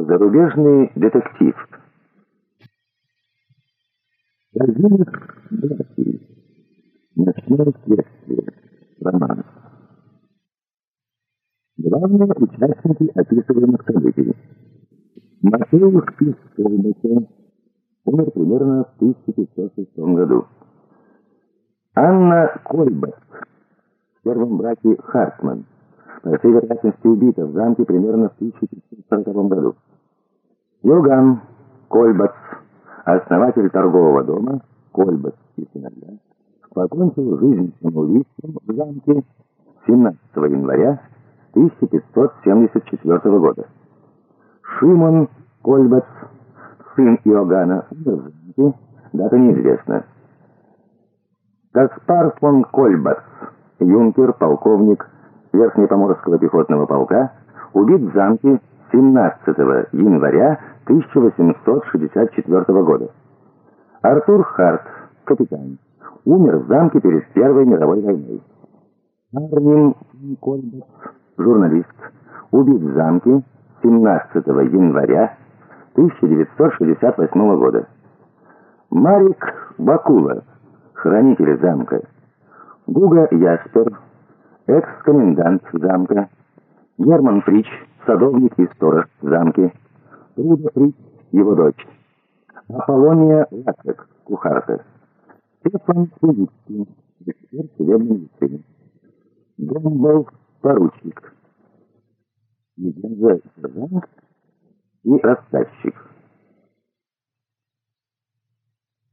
Зарубежный детектив. Владимир Братьев. Ночное следствие. Роман. Главные участники описываемых событий. Матеуш Пистольнике умер примерно в 1506 году. Анна Кольбас в первом браке Хартман, по всей вероятности убита в замке примерно в 1540 году. Йоган Кольбац, основатель торгового дома Кольбац и сыновья, покончил жизнь самоубийством в замке 17 января 1574 года. Шимон Кольбац, сын Иоганна, умер в замке, дата неизвестна. Каспар фон Кольбац, юнкер, полковник Верхнепоморского пехотного полка, убит в замке 17 января 1864 года. Артур Харт, капитан, умер в замке перед Первой мировой войной. Арнин Кольбас, журналист, убит в замке 17 января 1968 года. Марик Бакула, хранитель замка. Гуга Яспер, экс-комендант замка. Герман Фрич, садовник и сторож в замке. Руда Фрич, его дочь. Аполлония Лацек, кухарка. Стефан Куницкий, эксперт судебной медицины. Гомбол, поручик. Медведя сержант и рассказчик.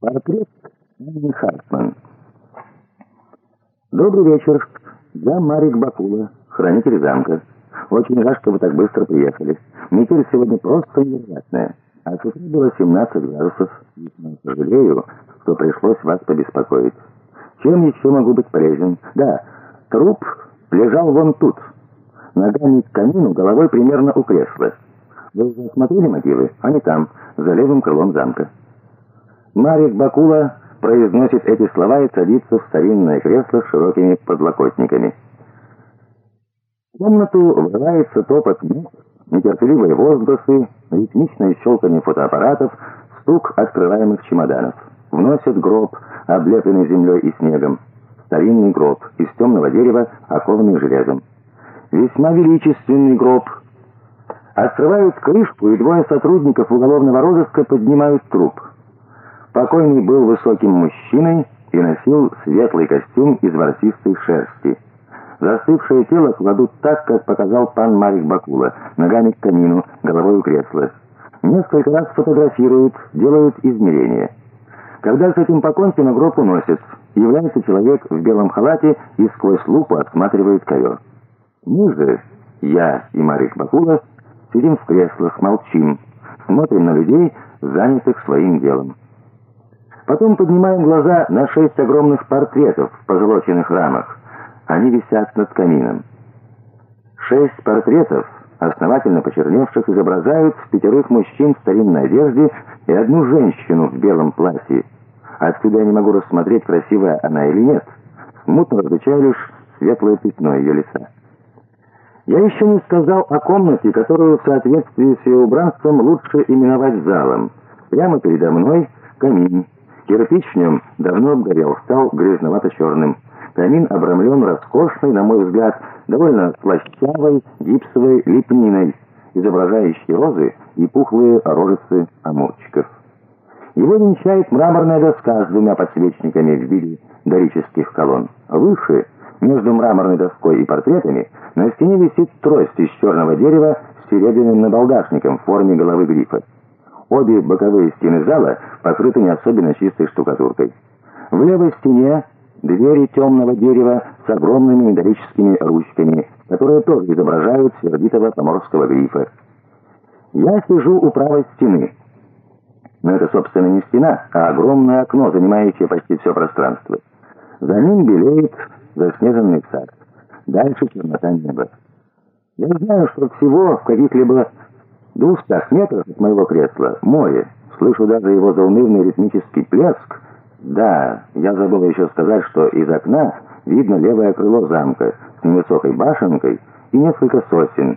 Портрет Анны Хартман. Добрый вечер. Я Марик Бакула, хранитель замка. Очень рад, что вы так быстро приехали. Метель сегодня просто невероятная. А с утра было 17 градусов. Весьма сожалею, что пришлось вас побеспокоить. Чем еще могу быть полезен? Да, труп лежал вон тут. Ногами к камину, головой примерно у кресла. Вы уже осмотрели мотивы? Они там, за левым крылом замка. Марик Бакула произносит эти слова и садится в старинное кресло с широкими подлокотниками. Комнату врывается топот ног, нетерпеливые возгласы, ритмичное щелканье фотоаппаратов, стук открываемых чемоданов. Вносят гроб, облепленный землей и снегом. Старинный гроб из темного дерева, окованный железом. Весьма величественный гроб. Открывают крышку, и двое сотрудников уголовного розыска поднимают труп. Покойный был высоким мужчиной и носил светлый костюм из ворсистой шерсти. Застывшее тело кладут так, как показал пан Марик Бакула, ногами к камину, головой у кресла. Несколько раз фотографируют, делают измерения. Когда с этим покончено, гроб уносят. Является человек в белом халате и сквозь лупу осматривает ковер. Мы же, я и Марик Бакула, сидим в креслах, молчим, смотрим на людей, занятых своим делом. Потом поднимаем глаза на шесть огромных портретов в позолоченных рамах. Они висят над камином. Шесть портретов, основательно почерневших, изображают пятерых мужчин в старинной одежде и одну женщину в белом платье. Отсюда я не могу рассмотреть, красивая она или нет. Смутно различаю лишь светлое пятно ее лица. Я еще не сказал о комнате, которую в соответствии с ее убранством лучше именовать залом. Прямо передо мной камин. Кирпич в нем давно обгорел, стал грязновато-черным. Камин обрамлен роскошной, на мой взгляд, довольно слащавой гипсовой лепниной, изображающей розы и пухлые рожицы амурчиков. Его венчает мраморная доска с двумя подсвечниками в виде дорических колонн. Выше, между мраморной доской и портретами, на стене висит трость из черного дерева с серебряным набалдашником в форме головы грифа. Обе боковые стены зала покрыты не особенно чистой штукатуркой. В левой стене двери темного дерева с огромными металлическими ручками, которые тоже изображают сердитого поморского грифа. Я сижу у правой стены. Но это, собственно, не стена, а огромное окно, занимающее почти все пространство. За ним белеет заснеженный сад. Дальше чернота неба. Я знаю, что всего в каких-либо двухстах метрах от моего кресла море. Слышу даже его заунывный ритмический плеск. Да, я забыл еще сказать, что из окна видно левое крыло замка с невысокой башенкой и несколько сосен,